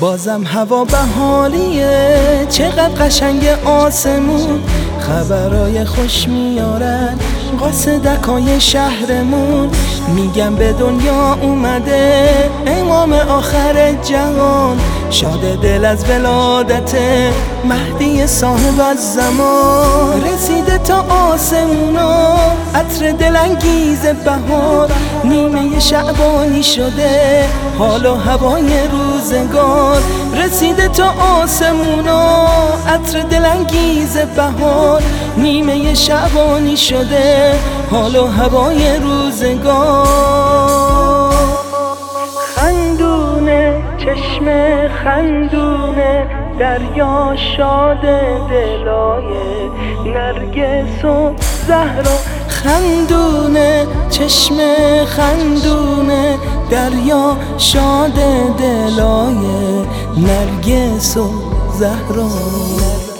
بازم هوا بهاریه. چقدر قشنگ آسمون. خبرای خوش میارن. قاصدکای شهرمون میگم به دنیا اومده امام آخر جهان. شاد دل از ولادت مهدی صاحب از زمان. رسیده تا آسمونا عطر دلانگیز بهار. نیمه شعبانی شده حال و هوای روزگار. رسیده تا آسمونا عطر دلانگیز بهار. نیمه شعبانی شده حال و هوای روزگار. خندونه چشم خندونه دریا شاد دلای نرگس و زهرا. خندونه چشم خندونه دریا شاد دلای نرگس و زهرا.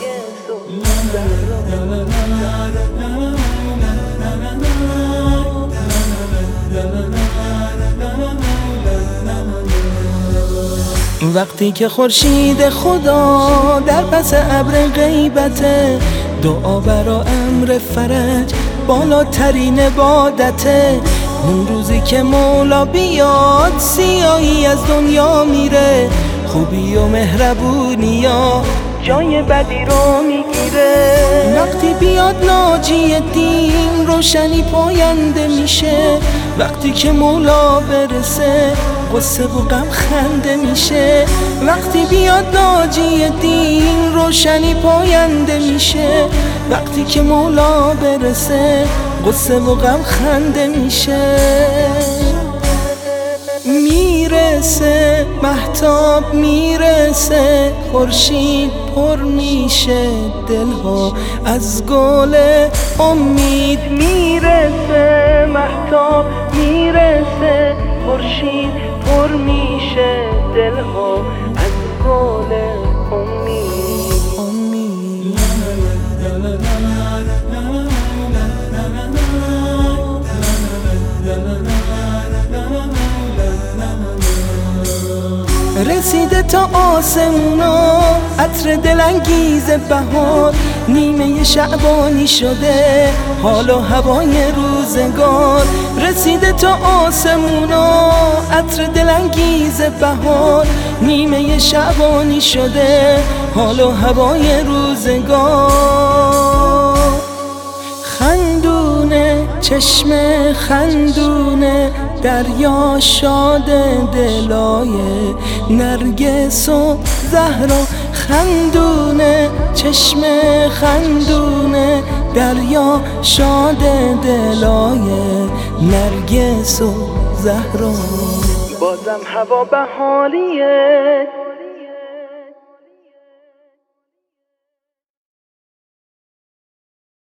وقتی که خورشید خدا در پس ابر غیبته دعا برا امر فرج بالاترین عبادته. اون روزی که مولا بیاد سیاهی از دنیا میره. خوبی و مهربونی ها جای بدی رو می‌گیره. وقتی بیاد ناجی دین روشنی پاینده میشه. وقتی که مولا برسه قصه و غم خنده میشه. وقتی بیاد ناجی دین روشنی پاینده میشه. وقتی که مولا برسه قصه و غم خنده میشه. می‌رسه محتاب می‌رسه خورشید پر میشه. دلها از گل امید می‌رسه محتاب می‌رسه خورشید میشه دلها از گل رسیده تا آسمونا عطر دلانگیز بهار نیمه شعبانی شده حال و هوای روزگار. رسیده تا آسمونا عطر دلانگیز بهار نیمه شعبانی شده حال و هوای روزگار. خندونه چشم خندونه دریا شاد دلای نرگس و زهرا خندونه چشم خندونه دریا شاد دلای نرگس و زهرا. بازم هوا بهاریه.